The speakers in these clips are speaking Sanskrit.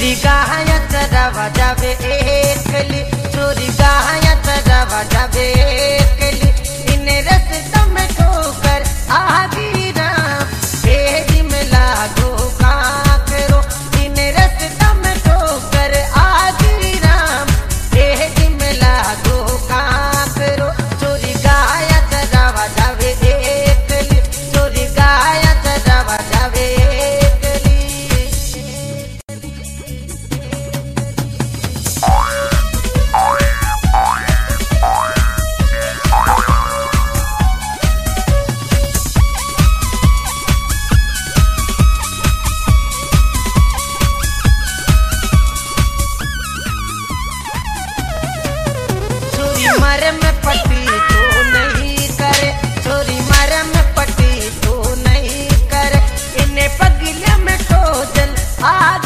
या भजे तु यत् ददा भजे I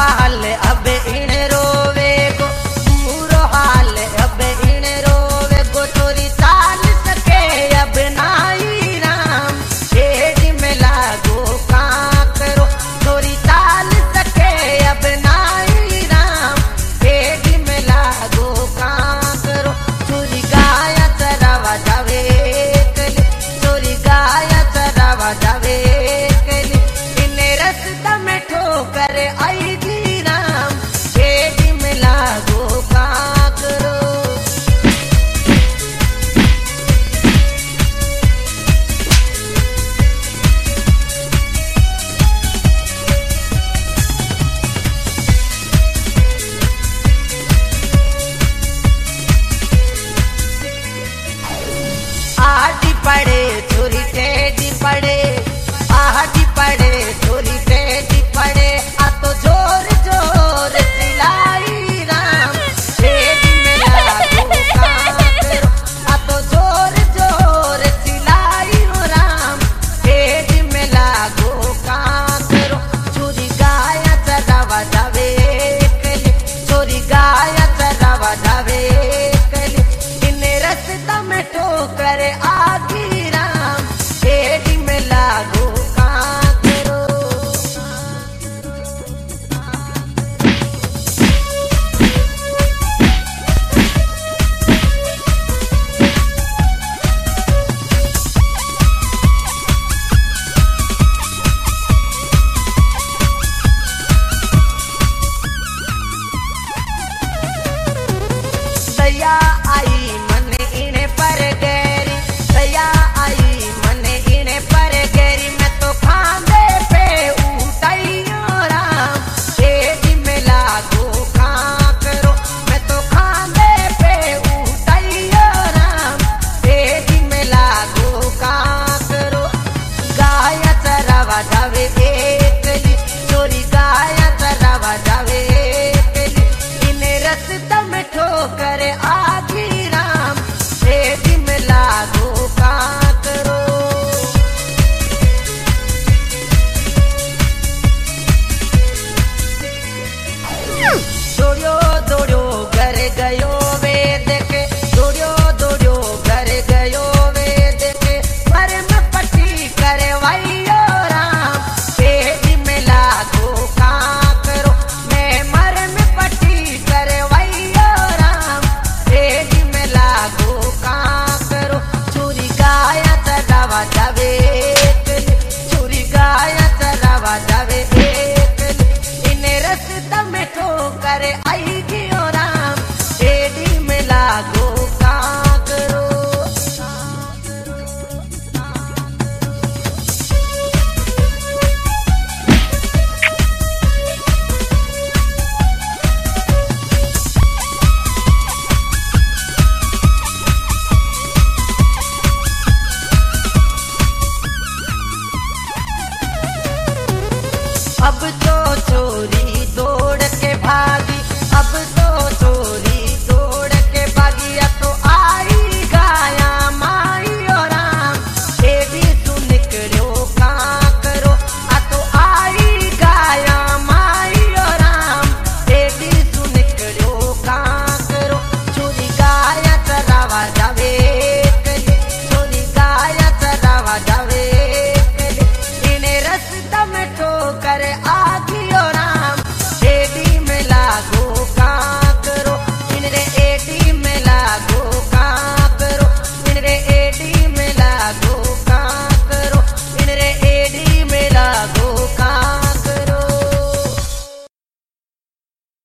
हाल अब इन रो fighting.